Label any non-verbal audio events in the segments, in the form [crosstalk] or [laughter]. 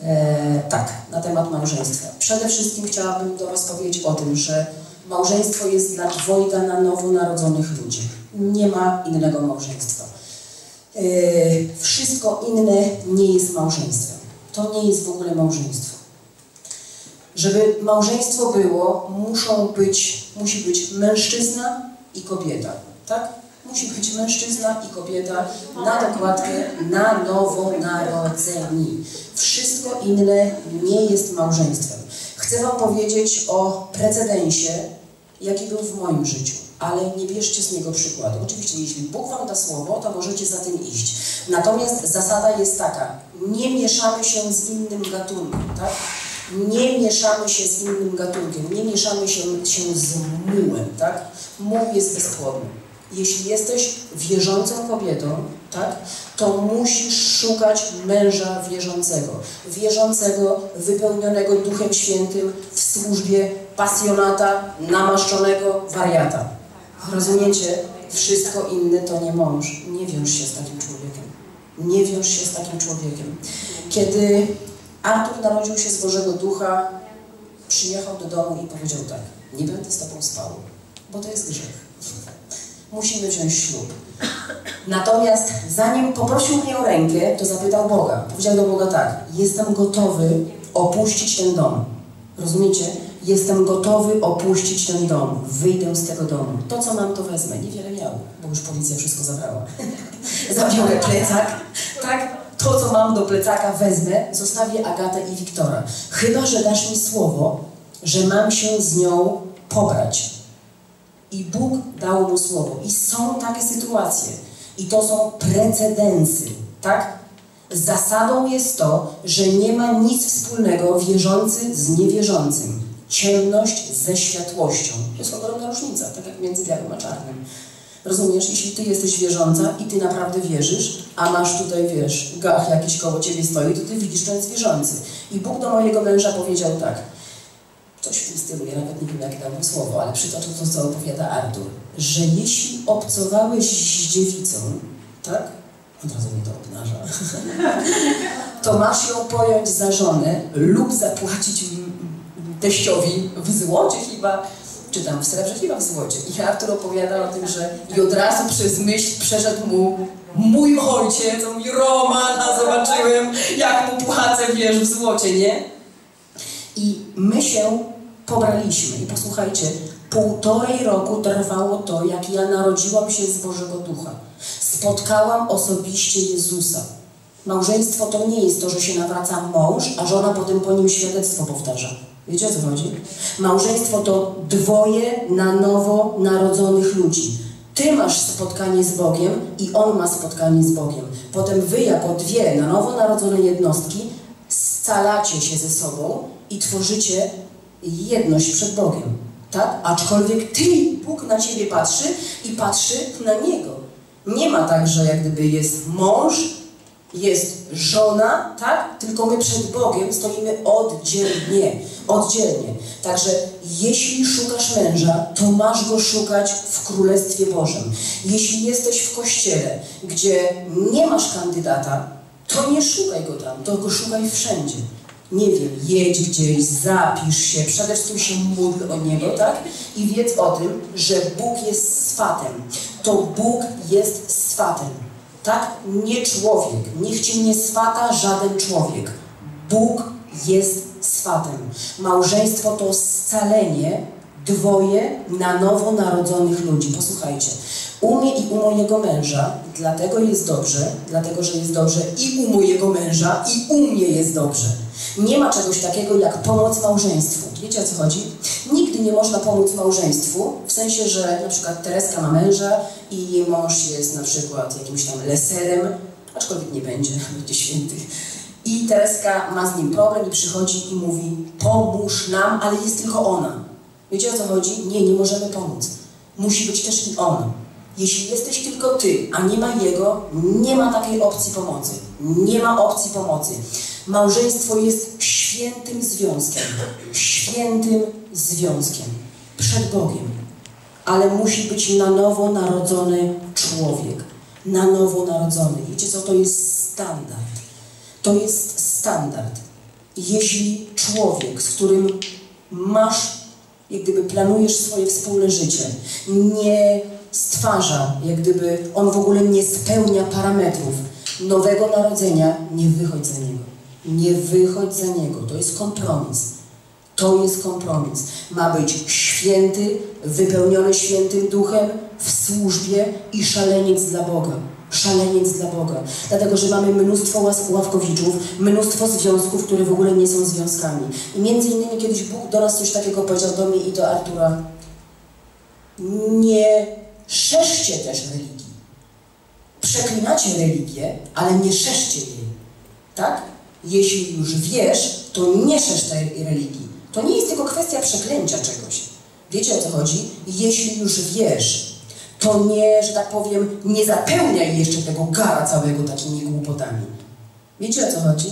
E, tak, na temat małżeństwa. Przede wszystkim chciałabym do Was powiedzieć o tym, że małżeństwo jest dla dwojga na nowo narodzonych ludzi. Nie ma innego małżeństwa. E, wszystko inne nie jest małżeństwem. To nie jest w ogóle małżeństwo. Żeby małżeństwo było, muszą być, musi być mężczyzna i kobieta, tak? Musi być mężczyzna i kobieta na dokładkę na nowo narodzeni. Wszystko inne nie jest małżeństwem. Chcę Wam powiedzieć o precedensie, jaki był w moim życiu, ale nie bierzcie z niego przykładu. Oczywiście, jeśli Bóg Wam da słowo, to możecie za tym iść. Natomiast zasada jest taka, nie mieszamy się z innym gatunkiem, tak? Nie mieszamy się z innym gatunkiem, nie mieszamy się, się z mułem, tak? Muł jest bezpłodny. Jeśli jesteś wierzącą kobietą, tak, to musisz szukać męża wierzącego. Wierzącego, wypełnionego Duchem Świętym w służbie pasjonata, namaszczonego wariata. Rozumiecie? Wszystko inne to nie mąż. Nie wiąż się z takim człowiekiem. Nie wiąż się z takim człowiekiem. Kiedy Artur narodził się z Bożego Ducha, przyjechał do domu i powiedział tak, nie będę z Tobą spał, bo to jest grzech. Musimy wziąć ślub. Natomiast zanim poprosił mnie o rękę, to zapytał Boga. Powiedział do Boga tak, jestem gotowy opuścić ten dom. Rozumiecie? Jestem gotowy opuścić ten dom. Wyjdę z tego domu. To, co mam, to wezmę. Niewiele miał, bo już policja wszystko zabrała. [laughs] Zabiorę plecak, tak? To, co mam do plecaka, wezmę, zostawię Agatę i Wiktora. Chyba, że dasz mi słowo, że mam się z nią pobrać. I Bóg dał mu słowo. I są takie sytuacje. I to są precedensy, tak? Zasadą jest to, że nie ma nic wspólnego wierzący z niewierzącym. Ciemność ze światłością. To jest ogromna różnica, tak jak między białym a czarnym. Rozumiesz, jeśli ty jesteś wierząca i ty naprawdę wierzysz, a masz tutaj, wiesz, gach jakiś koło ciebie stoi, to ty widzisz, że jest wierzący. I Bóg do mojego męża powiedział tak, coś w tym stylu, ja nawet nie wiem, jakie tam słowo, ale przytoczę to, co opowiada Artur, że jeśli obcowałeś z dziewicą, tak? Od razu mnie to obnaża. to masz ją pojąć za żonę lub zapłacić teściowi w złocie chyba, czy tam w srebrze, chyba w złocie. I Artur opowiada o tym, że i od razu przez myśl przeszedł mu mój ojciec, on mówi, Romana, zobaczyłem, jak mu płacę, wiesz, w złocie, nie? I my się pobraliśmy. I posłuchajcie, półtorej roku trwało to, jak ja narodziłam się z Bożego Ducha. Spotkałam osobiście Jezusa. Małżeństwo to nie jest to, że się nawraca mąż, a żona potem po nim świadectwo powtarza. Wiecie o co chodzi? Małżeństwo to dwoje na nowo narodzonych ludzi. Ty masz spotkanie z Bogiem i On ma spotkanie z Bogiem. Potem wy jako dwie na nowo narodzone jednostki scalacie się ze sobą i tworzycie jedność przed Bogiem. Tak? Aczkolwiek Ty, Bóg na Ciebie patrzy i patrzy na Niego. Nie ma tak, że jak gdyby jest mąż, jest żona, tak? Tylko my przed Bogiem stoimy oddzielnie. Oddzielnie. Także jeśli szukasz męża, to masz go szukać w Królestwie Bożym. Jeśli jesteś w kościele, gdzie nie masz kandydata, to nie szukaj go tam, to go szukaj wszędzie nie wiem, jedź gdzieś, zapisz się, przede wszystkim się módl o Niego, tak? I wiedz o tym, że Bóg jest swatem. To Bóg jest swatem, tak? Nie człowiek. Niech Cię nie swata żaden człowiek. Bóg jest swatem. Małżeństwo to scalenie dwoje na nowo narodzonych ludzi. Posłuchajcie. U mnie i u mojego męża, dlatego jest dobrze, dlatego że jest dobrze i u mojego męża, i u mnie jest dobrze. Nie ma czegoś takiego jak pomoc małżeństwu. Wiecie o co chodzi? Nigdy nie można pomóc małżeństwu, w sensie, że na przykład Tereska ma męża i jej mąż jest na przykład jakimś tam leserem, aczkolwiek nie będzie, [laughs] będzie święty. I Tereska ma z nim problem i przychodzi i mówi pomóż nam, ale jest tylko ona. Wiecie o co chodzi? Nie, nie możemy pomóc. Musi być też i on. Jeśli jesteś tylko ty, a nie ma jego, nie ma takiej opcji pomocy. Nie ma opcji pomocy. Małżeństwo jest świętym związkiem. Świętym związkiem. Przed Bogiem. Ale musi być na nowo narodzony człowiek. Na nowo narodzony. Wiecie co? To jest standard. To jest standard. Jeśli człowiek, z którym masz, jak gdyby planujesz swoje wspólne życie, nie stwarza, jak gdyby on w ogóle nie spełnia parametrów nowego narodzenia, nie wychodź za niego. Nie wychodź za niego. To jest kompromis. To jest kompromis. Ma być święty, wypełniony świętym duchem, w służbie i szaleniec dla Boga. Szaleniec dla Boga. Dlatego, że mamy mnóstwo ławkowiczów, mnóstwo związków, które w ogóle nie są związkami. I między innymi kiedyś Bóg do nas coś takiego powiedział do mnie i do Artura. Nie szerzcie też religii. Przeklinacie religię, ale nie szerzcie jej. Tak? Jeśli już wiesz, to nie szerz tej religii. To nie jest tylko kwestia przeklęcia czegoś. Wiecie o co chodzi? Jeśli już wiesz, to nie, że tak powiem, nie zapełniaj jeszcze tego gara całego takimi głupotami. Wiecie o co chodzi?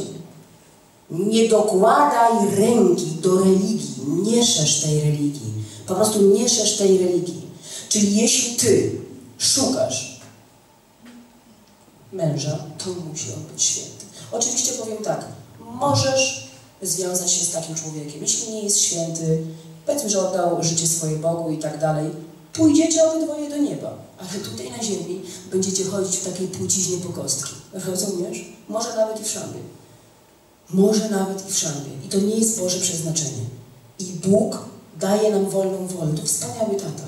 Nie dokładaj ręki do religii, nie szerz tej religii. Po prostu nie szerz tej religii. Czyli jeśli ty szukasz męża, to musi on być święty. Oczywiście powiem tak, możesz związać się z takim człowiekiem, jeśli nie jest święty, powiedzmy, że oddał życie swoje Bogu i tak dalej, pójdziecie obydwoje do nieba, ale tutaj na ziemi będziecie chodzić w takiej płciźnie po kostki. Rozumiesz? Może nawet i w szambie. Może nawet i w szambie. I to nie jest Boże przeznaczenie. I Bóg daje nam wolną wolę. To wspaniały tata.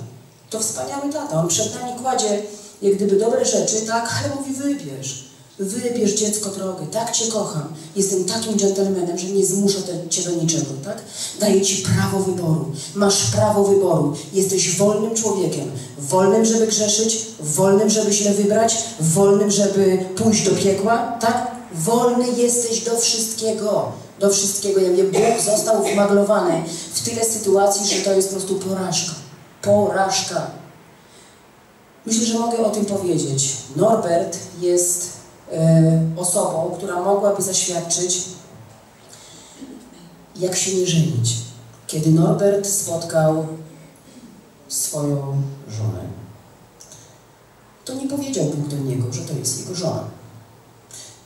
To wspaniały tata. On przed nami kładzie jak gdyby dobre rzeczy, tak, ale mówi wybierz. Wybierz dziecko drogę, tak Cię kocham. Jestem takim dżentelmenem, że nie zmuszę Cię do niczego, tak? Daję Ci prawo wyboru. Masz prawo wyboru. Jesteś wolnym człowiekiem. Wolnym, żeby grzeszyć, wolnym, żeby źle wybrać, wolnym, żeby pójść do piekła, tak? Wolny jesteś do wszystkiego. Do wszystkiego. Ja wiem, Bóg został wymaglowany w tyle sytuacji, że to jest po prostu porażka. Porażka. Myślę, że mogę o tym powiedzieć. Norbert jest osobą, która mogłaby zaświadczyć, jak się nie żenić. Kiedy Norbert spotkał swoją żonę, to nie powiedział Bóg do niego, że to jest jego żona.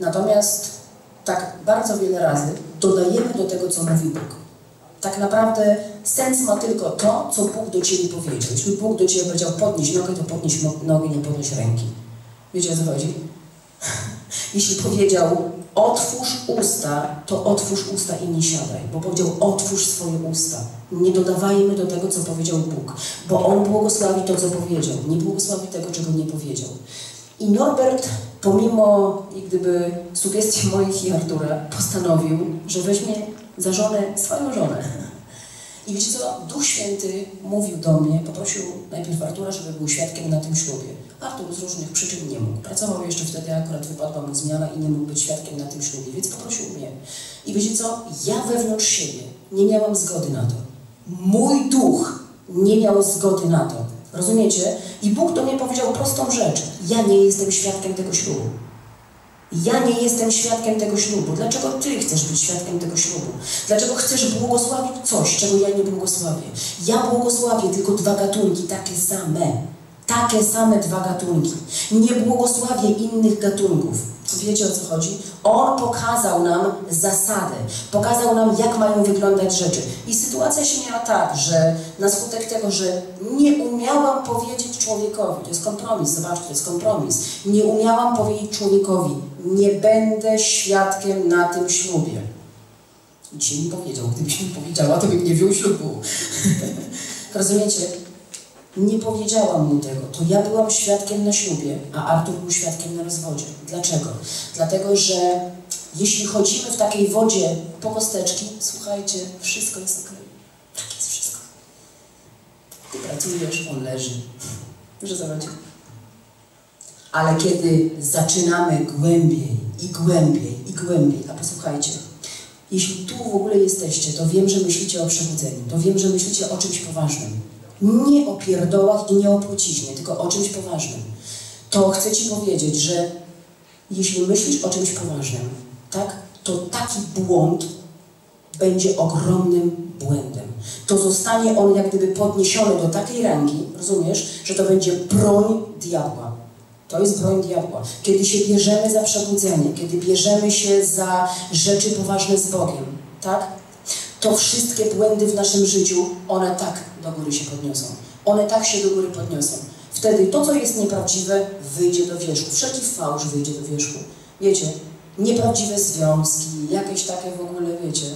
Natomiast tak bardzo wiele razy dodajemy do tego, co mówi Bóg. Tak naprawdę sens ma tylko to, co Bóg do Ciebie powiedział. Jeśli Bóg do Ciebie powiedział podnieś nogę, to podnieś nogę, nie podnieś ręki. Wiecie o co chodzi? [laughs] Jeśli powiedział otwórz usta, to otwórz usta i nie siadaj. Bo powiedział otwórz swoje usta. Nie dodawajmy do tego, co powiedział Bóg. Bo On błogosławi to, co powiedział. Nie błogosławi tego, czego nie powiedział. I Norbert, pomimo jak gdyby sugestii moich i Artura, postanowił, że weźmie za żonę swoją żonę. I wiecie co? Duch Święty mówił do mnie, poprosił najpierw Artura, żeby był świadkiem na tym ślubie. Artur z różnych przyczyn nie mógł. Pracował jeszcze wtedy, akurat wypadła mu zmiana i nie mógł być świadkiem na tym ślubie, więc poprosił mnie. I wiecie co? Ja wewnątrz siebie nie miałam zgody na to. Mój duch nie miał zgody na to. Rozumiecie? I Bóg do mnie powiedział prostą rzecz. Ja nie jestem świadkiem tego ślubu. Ja nie jestem świadkiem tego ślubu. Dlaczego Ty chcesz być świadkiem tego ślubu? Dlaczego chcesz błogosławić coś, czego ja nie błogosławię? Ja błogosławię tylko dwa gatunki, takie same. Takie same dwa gatunki. Nie błogosławię innych gatunków. Wiecie o co chodzi? On pokazał nam zasadę, pokazał nam, jak mają wyglądać rzeczy. I sytuacja się miała tak, że na skutek tego, że nie umiałam powiedzieć człowiekowi, to jest kompromis, zobaczcie, to jest kompromis, nie umiałam powiedzieć człowiekowi, nie będę świadkiem na tym ślubie. Dzisiaj mi powiedział, gdybyś mi powiedziała, to bym nie wziął ślubu. [laughs] Rozumiecie? Nie powiedziałam mu tego. To ja byłam świadkiem na ślubie, a Artur był świadkiem na rozwodzie. Dlaczego? Dlatego, że jeśli chodzimy w takiej wodzie po kosteczki, słuchajcie, wszystko jest ok. Tak jest wszystko. Ty pracujesz, on leży. Że zobaczycie. Ale kiedy zaczynamy głębiej i głębiej i głębiej, a posłuchajcie, jeśli tu w ogóle jesteście, to wiem, że myślicie o przebudzeniu, to wiem, że myślicie o czymś poważnym nie o pierdołach i nie o płciźnie, tylko o czymś poważnym, to chcę Ci powiedzieć, że jeśli myślisz o czymś poważnym, tak, to taki błąd będzie ogromnym błędem. To zostanie on jak gdyby podniesiony do takiej rangi, rozumiesz, że to będzie broń diabła. To jest broń diabła. Kiedy się bierzemy za przebudzenie, kiedy bierzemy się za rzeczy poważne z Bogiem, tak? To wszystkie błędy w naszym życiu, one tak do góry się podniosą. One tak się do góry podniosą. Wtedy to, co jest nieprawdziwe, wyjdzie do wierzchu. Wszelki fałsz wyjdzie do wierzchu. Wiecie, nieprawdziwe związki, jakieś takie w ogóle, wiecie,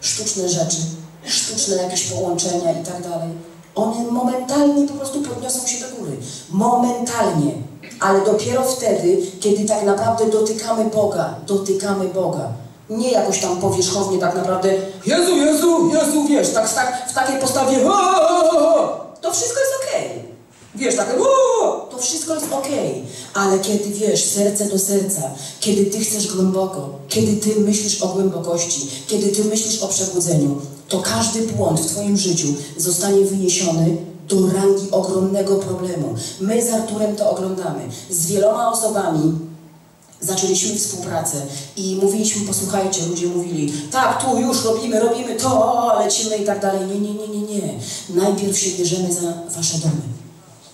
sztuczne rzeczy, sztuczne jakieś połączenia i tak dalej. One momentalnie po prostu podniosą się do góry. Momentalnie. Ale dopiero wtedy, kiedy tak naprawdę dotykamy Boga, dotykamy Boga. Nie jakoś tam powierzchownie tak naprawdę Jezu, Jezu, Jezu, wiesz, tak, tak w takiej postawie to wszystko jest okej. Okay. Wiesz, takie to wszystko jest okej. Okay. Ale kiedy wiesz, serce do serca, kiedy ty chcesz głęboko, kiedy ty myślisz o głębokości, kiedy ty myślisz o przebudzeniu, to każdy błąd w twoim życiu zostanie wyniesiony do rangi ogromnego problemu. My z Arturem to oglądamy. Z wieloma osobami zaczęliśmy współpracę i mówiliśmy, posłuchajcie, ludzie mówili, tak, tu już robimy, robimy to, lecimy i tak dalej. Nie, nie, nie, nie, nie. Najpierw się bierzemy za wasze domy.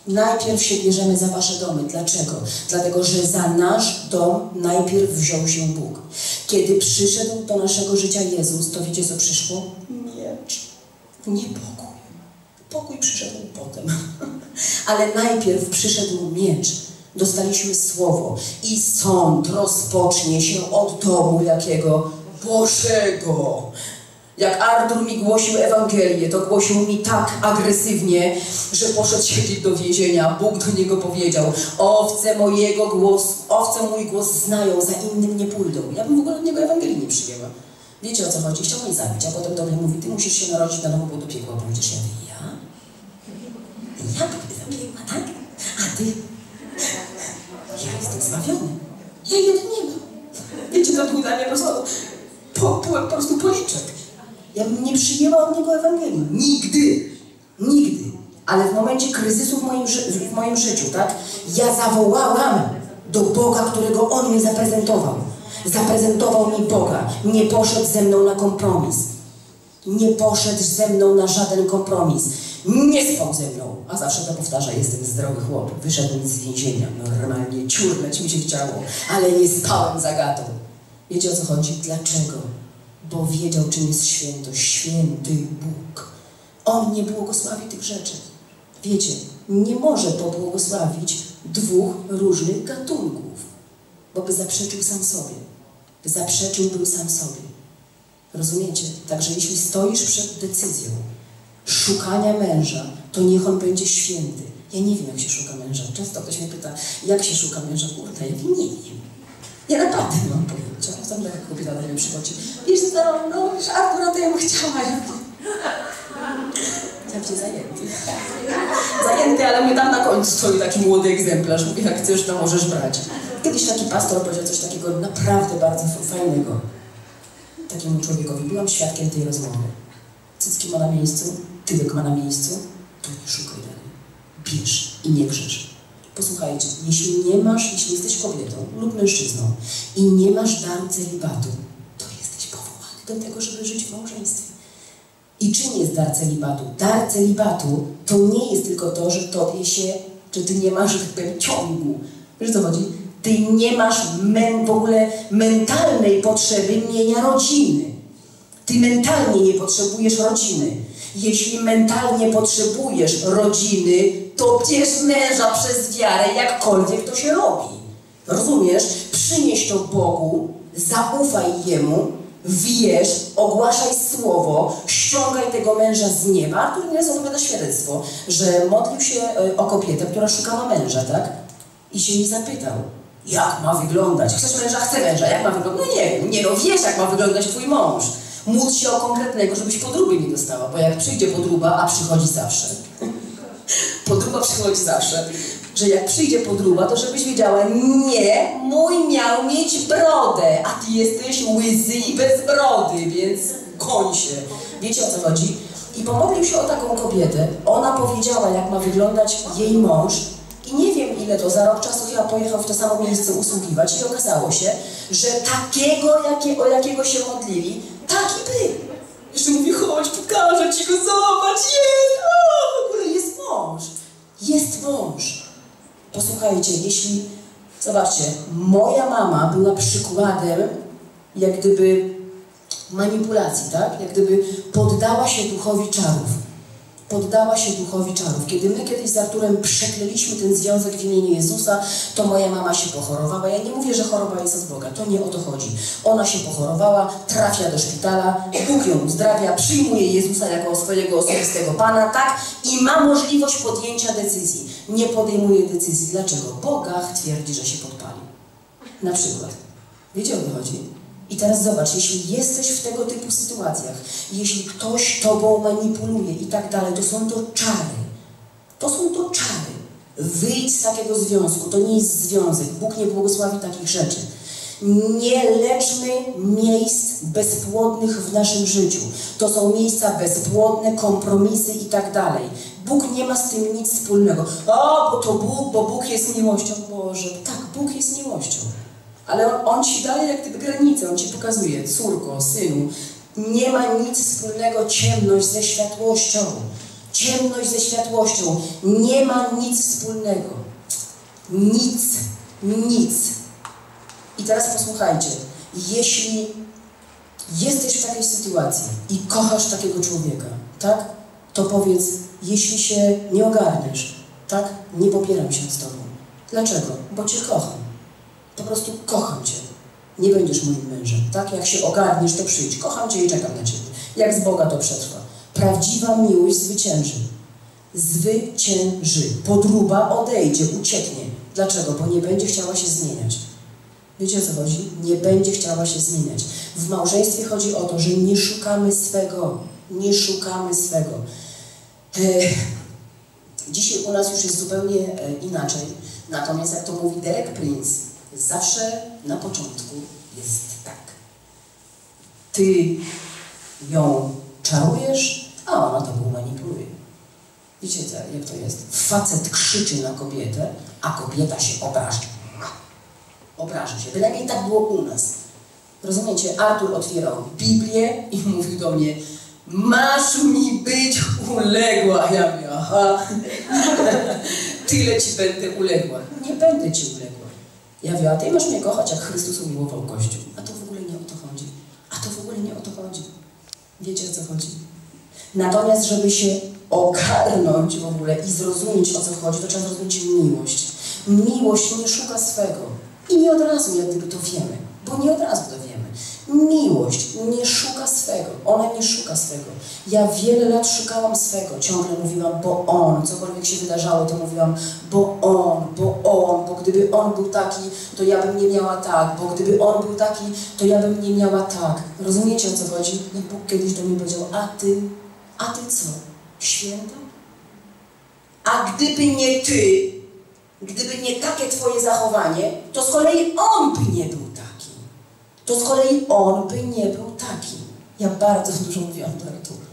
Najpierw się bierzemy za wasze domy. Dlaczego? Dlatego, że za nasz dom najpierw wziął się Bóg. Kiedy przyszedł do naszego życia Jezus, to wiecie co przyszło? Miecz. Nie pokój. Pokój przyszedł potem. [laughs] Ale najpierw przyszedł miecz dostaliśmy słowo i sąd rozpocznie się od domu jakiego Bożego. Jak Artur mi głosił Ewangelię, to głosił mi tak agresywnie, że poszedł siedzieć do więzienia. Bóg do niego powiedział, owce mojego głosu, owce mój głos znają, za innym nie pójdą. Ja bym w ogóle od niego Ewangelii nie przyjęła. Wiecie o co chodzi? Chciał mnie zabić, a potem do mnie mówi, ty musisz się narodzić na nowo, bo do piekła pójdziesz. Ja ja? Ja do tak? A ty? Ja jestem zbawiony. Ja jeden nie mam. Wiecie, to był dla mnie po prostu, po, po, po prostu policzek. Ja bym nie przyjęła od niego Ewangelii. Nigdy. Nigdy. Ale w momencie kryzysu w moim, w moim życiu, tak? Ja zawołałam do Boga, którego On mi zaprezentował. Zaprezentował mi Boga. Nie poszedł ze mną na kompromis. Nie poszedł ze mną na żaden kompromis. Nie spał ze mną. A zawsze to powtarza, jestem zdrowy chłop. Wyszedłem z więzienia. Normalnie ciurnąć mi się chciało. Ale nie spałem za gatą. Wiecie o co chodzi? Dlaczego? Bo wiedział, czym jest świętość. Święty Bóg. On nie błogosławi tych rzeczy. Wiecie, nie może pobłogosławić dwóch różnych gatunków, bo by zaprzeczył sam sobie. By zaprzeczył był sam sobie. Rozumiecie? Także jeśli stoisz przed decyzją szukania męża, to niech on będzie święty. Ja nie wiem, jak się szuka męża. Często ktoś mnie pyta, jak się szuka męża? Kurde, ja nie wiem. Ja naprawdę nie mam pojęcia. Tam taka kobieta do mnie przychodzi. Wiesz co, no, wiesz, Artura to ja bym chciała. Chciałam się zajęty. Zajęty, ale mnie tam na końcu stoi taki młody egzemplarz. Mówi, jak chcesz, to możesz brać. Kiedyś taki pastor powiedział coś takiego naprawdę bardzo fajnego takiemu człowiekowi. Byłam świadkiem tej rozmowy. Cycki ma na miejscu, tyłek ma na miejscu, to nie szukaj dalej. Bierz i nie grzesz. Posłuchajcie, jeśli nie masz, jeśli jesteś kobietą lub mężczyzną i nie masz daru celibatu, to jesteś powołany do tego, żeby żyć w małżeństwie. I czym jest dar celibatu? Dar celibatu to nie jest tylko to, że tobie się, że ty nie masz, że tak ciągu. Wiesz co chodzi? Ty nie masz men, w ogóle mentalnej potrzeby mienia rodziny. Ty mentalnie nie potrzebujesz rodziny. Jeśli mentalnie potrzebujesz rodziny, to bierz męża przez wiarę, jakkolwiek to się robi. Rozumiesz? Przynieś to Bogu, zaufaj Jemu, wierz, ogłaszaj słowo, ściągaj tego męża z nieba. Artur nieraz opowiada świadectwo, że modlił się e, o kobietę, która szukała męża, tak? I się jej zapytał, jak ma wyglądać? Chcesz męża? Chcę męża. Jak ma wyglądać? No nie. Nie no, wiesz, jak ma wyglądać twój mąż. Módl się o konkretnego, żebyś podróby nie dostała, bo jak przyjdzie podróba, a przychodzi zawsze. [laughs] podróba przychodzi zawsze. Że jak przyjdzie podróba, to żebyś wiedziała, nie, mój miał mieć brodę, a ty jesteś łysy i bez brody, więc koń się. Wiecie o co chodzi? I pomodlił się o taką kobietę. Ona powiedziała, jak ma wyglądać jej mąż, i nie wiem ile to, za rok czasu chyba pojechał w to samo miejsce usługiwać i okazało się, że takiego, jakie, o jakiego się modlili, taki był. Jeszcze mówi, chodź, pokażę ci go, zobacz, jest, o, w ogóle jest mąż. Jest mąż. Posłuchajcie, jeśli, zobaczcie, moja mama była przykładem, jak gdyby manipulacji, tak? Jak gdyby poddała się duchowi czarów. Poddała się duchowi czarów. Kiedy my kiedyś z Arturem przeklęliśmy ten związek w imieniu Jezusa, to moja mama się pochorowała. Ja nie mówię, że choroba jest od Boga, to nie o to chodzi. Ona się pochorowała, trafia do szpitala, Bóg ją uzdrawia, przyjmuje Jezusa jako swojego osobistego Pana, tak? I ma możliwość podjęcia decyzji. Nie podejmuje decyzji. Dlaczego? Bogach twierdzi, że się podpali. Na przykład. Wiecie o co chodzi? I teraz zobacz, jeśli jesteś w tego typu sytuacjach, jeśli ktoś tobą manipuluje i tak dalej, to są to czary. To są to czary. Wyjdź z takiego związku. To nie jest związek. Bóg nie błogosławi takich rzeczy. Nie leczmy miejsc bezpłodnych w naszym życiu. To są miejsca bezpłodne, kompromisy i tak dalej. Bóg nie ma z tym nic wspólnego. O, bo to Bóg, bo Bóg jest miłością. Boże, tak, Bóg jest miłością. Ale on, ci daje jak gdyby granicę, on ci pokazuje, córko, synu, nie ma nic wspólnego ciemność ze światłością. Ciemność ze światłością. Nie ma nic wspólnego. Nic. Nic. I teraz posłuchajcie. Jeśli jesteś w takiej sytuacji i kochasz takiego człowieka, tak? To powiedz, jeśli się nie ogarniesz, tak? Nie popieram się z tobą. Dlaczego? Bo cię kocham. Po prostu kocham Cię. Nie będziesz moim mężem, tak? Jak się ogarniesz, to przyjdź. Kocham Cię i czekam na Ciebie. Jak z Boga to przetrwa. Prawdziwa miłość zwycięży. Zwycięży. Podruba odejdzie, ucieknie. Dlaczego? Bo nie będzie chciała się zmieniać. Wiecie co chodzi? Nie będzie chciała się zmieniać. W małżeństwie chodzi o to, że nie szukamy swego. Nie szukamy swego. E, dzisiaj u nas już jest zupełnie e, inaczej. Natomiast jak to mówi Derek Prince, zawsze na początku jest tak. Ty ją czarujesz, a ona tobą manipuluje. Wiecie jak to jest? Facet krzyczy na kobietę, a kobieta się obraża. Obraża się. Bynajmniej tak było u nas. Rozumiecie? Artur otwierał Biblię i [laughs] mówił do mnie masz mi być uległa. Ja mówię, aha, [laughs] tyle ci będę uległa. Nie będę ci uległa. Ja mówię, a ty masz mnie kochać, jak Chrystus umiłował Kościół. A to w ogóle nie o to chodzi. A to w ogóle nie o to chodzi. Wiecie o co chodzi? Natomiast, żeby się ogarnąć w ogóle i zrozumieć o co chodzi, to trzeba zrozumieć miłość. Miłość nie szuka swego. I nie od razu jak gdyby to wiemy, bo nie od razu to wiemy. Miłość nie szuka swego, ona nie szuka swego. Ja wiele lat szukałam swego, ciągle mówiłam, bo on, cokolwiek się wydarzało, to mówiłam, bo on, bo on, bo gdyby on był taki, to ja bym nie miała tak, bo gdyby on był taki, to ja bym nie miała tak. Rozumiecie o co chodzi? I Bóg kiedyś do mnie powiedział, a ty, a ty co? Święta? A gdyby nie ty, gdyby nie takie twoje zachowanie, to z kolei on by nie był to z kolei on by nie był taki. Ja bardzo dużo mówiłam do Artura.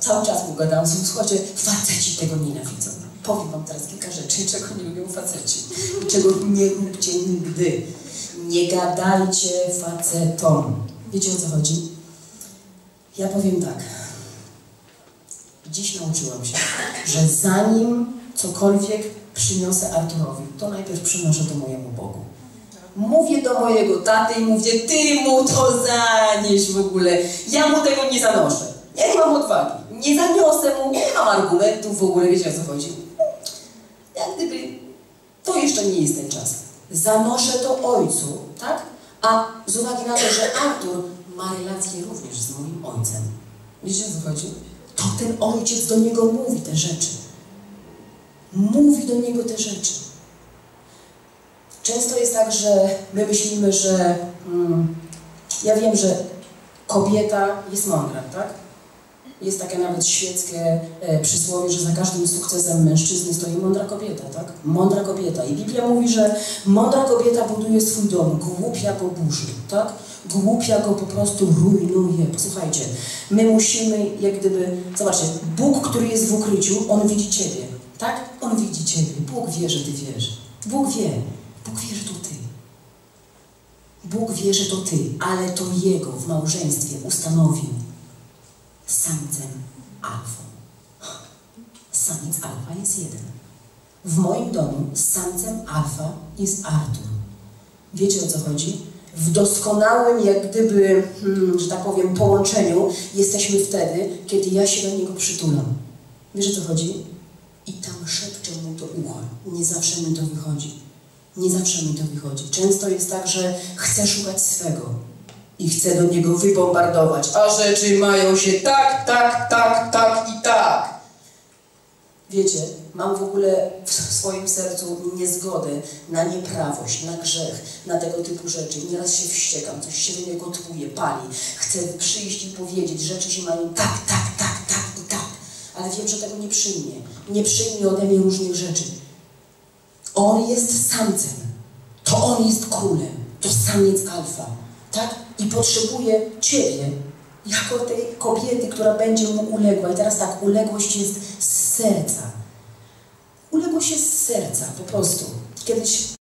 Cały czas mu gadałam, słuchajcie, faceci tego nienawidzą. Powiem wam teraz kilka rzeczy, czego nie lubią faceci. Czego nie róbcie nigdy. Nie gadajcie facetom. Wiecie o co chodzi? Ja powiem tak. Dziś nauczyłam się, że zanim cokolwiek przyniosę Arturowi, to najpierw przynoszę to mojemu Bogu. Mówię do mojego taty i mówię, ty mu to zanieś w ogóle. Ja mu tego nie zanoszę. Ja nie mam odwagi. Nie zaniosę mu, nie mam argumentów w ogóle, wiecie o co chodzi. Jak gdyby to jeszcze nie jest ten czas. Zanoszę to ojcu, tak? A z uwagi na to, że Artur ma relację również z moim ojcem. Wiecie o co chodzi? To ten ojciec do niego mówi te rzeczy. Mówi do niego te rzeczy. Często jest tak, że my myślimy, że mm, ja wiem, że kobieta jest mądra, tak? Jest takie nawet świeckie e, przysłowie, że za każdym sukcesem mężczyzny stoi mądra kobieta, tak? Mądra kobieta. I Biblia mówi, że mądra kobieta buduje swój dom, głupia go burzy, tak? Głupia go po prostu rujnuje. Posłuchajcie, my musimy jak gdyby, zobaczcie, Bóg, który jest w ukryciu, On widzi Ciebie, tak? On widzi Ciebie. Bóg wie, że Ty wiesz. Bóg wie. Bóg wie, że to Ty. Bóg wie, że to Ty, ale to Jego w małżeństwie ustanowił samcem alfą. Samiec alfa jest jeden. W moim domu samcem alfa jest Artur. Wiecie o co chodzi? w doskonałym, jak gdyby, hmm, że tak powiem, połączeniu jesteśmy wtedy, kiedy ja się do niego przytulam. Wiesz o co chodzi? I tam szepczę mu do ucha. Nie zawsze mi to wychodzi. Nie zawsze mi to wychodzi. Często jest tak, że chcę szukać swego i chcę do niego wybombardować, a rzeczy mają się tak, tak, tak, tak i tak. Wiecie, mam w ogóle w swoim sercu niezgodę na nieprawość, na grzech, na tego typu rzeczy. Nieraz się wściekam, coś się mnie gotuje, pali. Chcę przyjść i powiedzieć, rzeczy się mają tak, tak, tak, tak i tak. Ale wiem, że tego nie przyjmie. Nie przyjmie ode mnie różnych rzeczy. On jest samcem. To on jest królem. To samiec alfa. Tak? I potrzebuje Ciebie, jako tej kobiety, która będzie mu uległa. I teraz tak, uległość jest z serca. Uległość jest z serca, po prostu. Kiedyś